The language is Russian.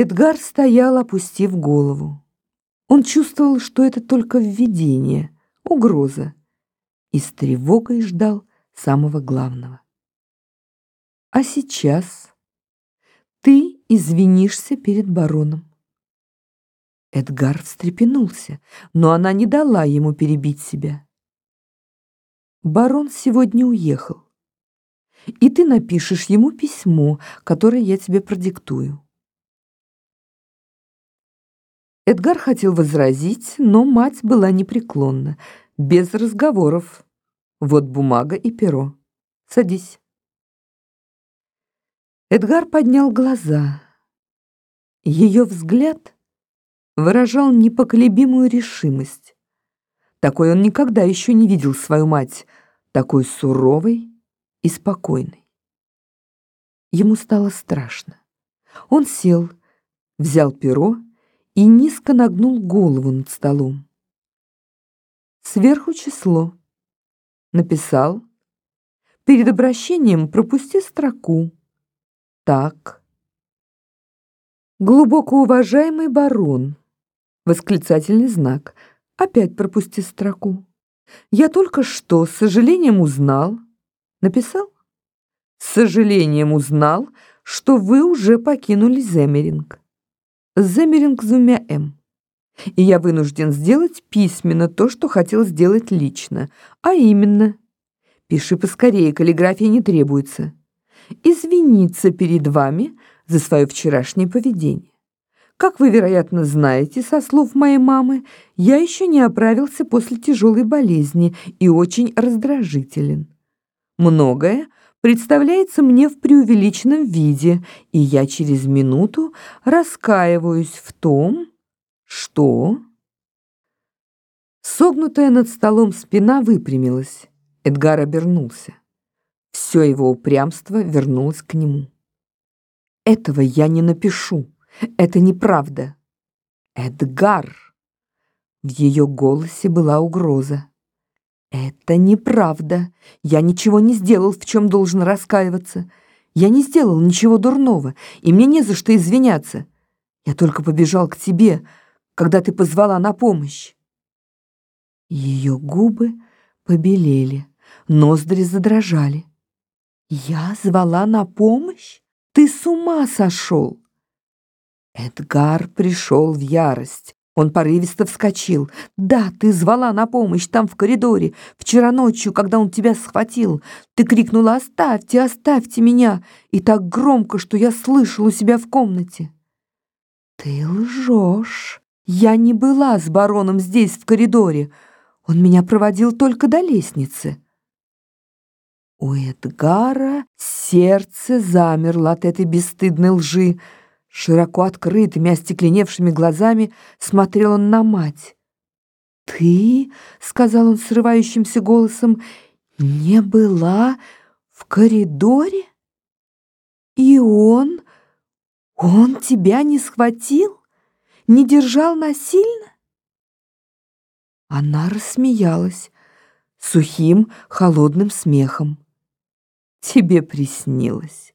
Эдгар стоял, опустив голову. Он чувствовал, что это только введение, угроза, и с тревогой ждал самого главного. А сейчас ты извинишься перед бароном. Эдгар встрепенулся, но она не дала ему перебить себя. Барон сегодня уехал, и ты напишешь ему письмо, которое я тебе продиктую. Эдгар хотел возразить, но мать была непреклонна. Без разговоров. Вот бумага и перо. Садись. Эдгар поднял глаза. Ее взгляд выражал непоколебимую решимость. Такой он никогда еще не видел свою мать, такой суровой и спокойной. Ему стало страшно. Он сел, взял перо и низко нагнул голову над столом. Сверху число. Написал. Перед обращением пропусти строку. Так. Глубоко уважаемый барон. Восклицательный знак. Опять пропусти строку. Я только что с сожалением узнал. Написал? С сожалением узнал, что вы уже покинули Земеринг. Земеринг Зумя М. И я вынужден сделать письменно то, что хотел сделать лично, а именно... Пиши поскорее, каллиграфия не требуется. Извиниться перед вами за свое вчерашнее поведение. Как вы, вероятно, знаете, со слов моей мамы, я еще не оправился после тяжелой болезни и очень раздражителен. Многое представляется мне в преувеличенном виде, и я через минуту раскаиваюсь в том, что... Согнутая над столом спина выпрямилась. Эдгар обернулся. Все его упрямство вернулось к нему. «Этого я не напишу. Это неправда». «Эдгар!» В ее голосе была угроза. «Это неправда. Я ничего не сделал, в чем должен раскаиваться. Я не сделал ничего дурного, и мне не за что извиняться. Я только побежал к тебе, когда ты позвала на помощь». Ее губы побелели, ноздри задрожали. «Я звала на помощь? Ты с ума сошел!» Эдгар пришел в ярость. Он порывисто вскочил. «Да, ты звала на помощь там в коридоре. Вчера ночью, когда он тебя схватил. Ты крикнула «Оставьте, оставьте меня!» И так громко, что я слышал у себя в комнате. «Ты лжешь. Я не была с бароном здесь, в коридоре. Он меня проводил только до лестницы». У Эдгара сердце замерло от этой бесстыдной лжи. Широко открытыми, остекленевшими глазами смотрел он на мать. «Ты, — сказал он срывающимся голосом, — не была в коридоре? И он, он тебя не схватил, не держал насильно?» Она рассмеялась сухим, холодным смехом. «Тебе приснилось».